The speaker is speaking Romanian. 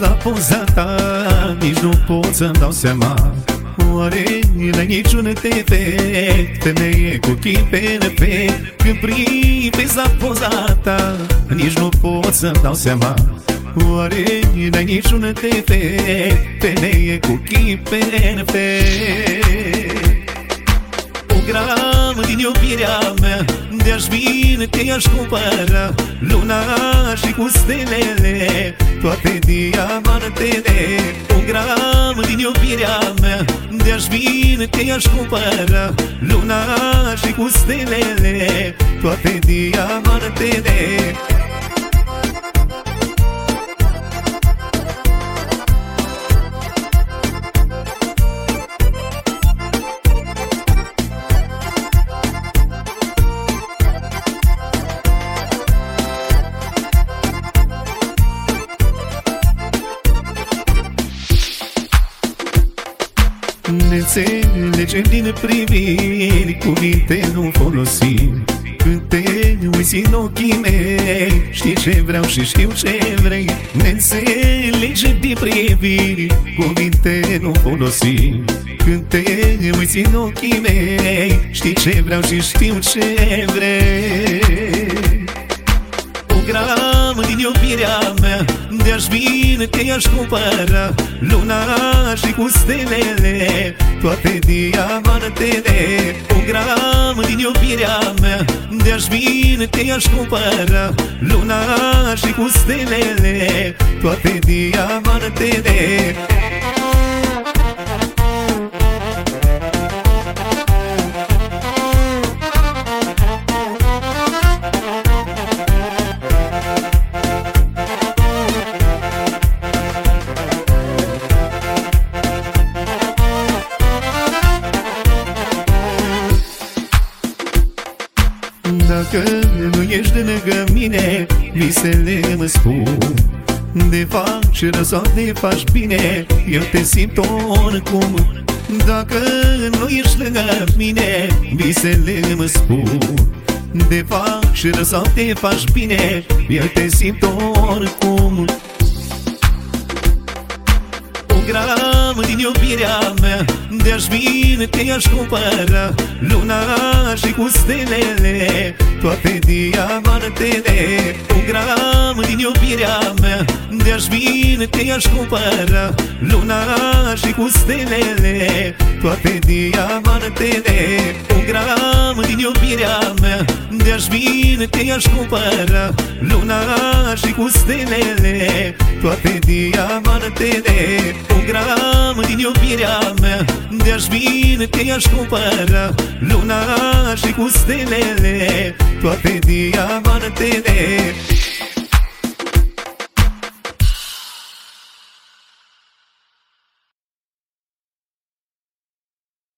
la poza ta Nici nu pot să-mi dau seama. Oare la niciun defect Femeie cu chip perfect Când privesc la poza ta Nici nu pot să-mi dau seama. Oare n-ai niciun defect Femeie cu chip perfect Un gram din iubirea mea De-aș vine te-aș cumpăra Luna și cu stelele Toate diamantele Un gram din iubirea mea. De-aș vine te-aș cumpăra Luna și cu stelele Toate diamantele înțelegem din priviri Cuvinte nu folosim Când te uiți în ochii mei. Știi ce vreau și știu ce vrei Ne înțelegem din priviri Cuvinte nu folosim Când te uiți în ochii mei. Știi ce vreau și știu ce vrei. Un gram din iubirea mea De-aș vine te-aș cumpăra Luna și cu stelele Toate diamantele Un gram din iubirea mea De-aș vine te-aș cumpăra Luna și cu stelele Toate diamantele Dacă nu ești de lângă mine Visele mă spun. De fac și răsat de faci bine Eu te simt oricum. Dacă nu ești lângă mine Visele mă spun. De fac și răsat de faci bine Eu te simt oricum. Un gram din iubirea mea De-aș vine te-aș cumpăra Luna și cu stelele Toate diamantele Un gram din iubirea mea De-aș vine te-aș cumpăra Luna și cu stelele. Toate diamantele Un gram din iubirea mea De-aș vine te-aș cumpăra Luna și cu stelele Toate diamantele. Un gram din iubirea mea De-aș vine te-aș cumpăra Luna și cu stelele Toate diamantele